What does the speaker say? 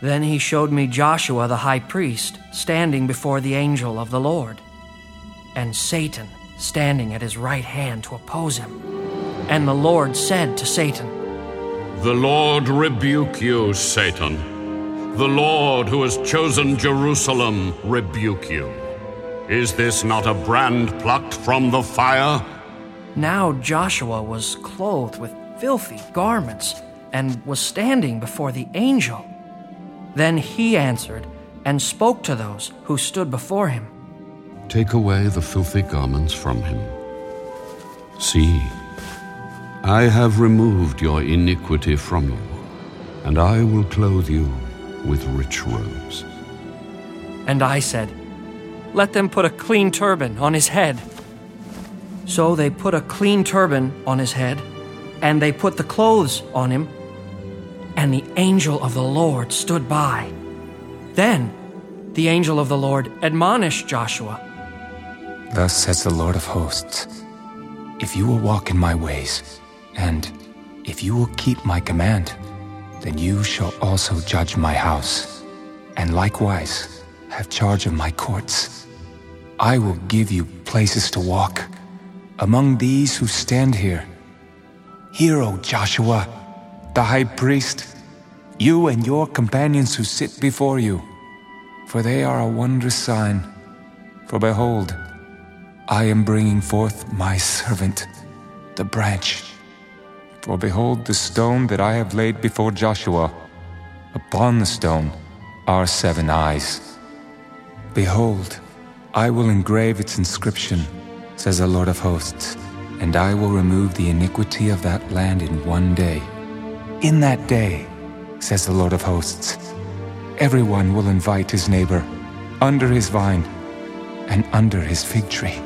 Then he showed me Joshua the high priest standing before the angel of the Lord, and Satan standing at his right hand to oppose him. And the Lord said to Satan, The Lord rebuke you, Satan. The Lord who has chosen Jerusalem rebuke you. Is this not a brand plucked from the fire? Now Joshua was clothed with filthy garments and was standing before the angel. Then he answered and spoke to those who stood before him. Take away the filthy garments from him. See, I have removed your iniquity from you, and I will clothe you with rich robes. And I said, Let them put a clean turban on his head. So they put a clean turban on his head, and they put the clothes on him, and the angel of the Lord stood by. Then the angel of the Lord admonished Joshua. Thus says the Lord of hosts If you will walk in my ways, and if you will keep my command, then you shall also judge my house, and likewise have charge of my courts. I will give you places to walk among these who stand here. Hear, O Joshua, the high priest, you and your companions who sit before you, for they are a wondrous sign. For behold, I am bringing forth my servant, the branch. For behold, the stone that I have laid before Joshua, upon the stone are seven eyes. Behold, I will engrave its inscription, says the Lord of hosts, and I will remove the iniquity of that land in one day. In that day, says the Lord of hosts, everyone will invite his neighbor under his vine and under his fig tree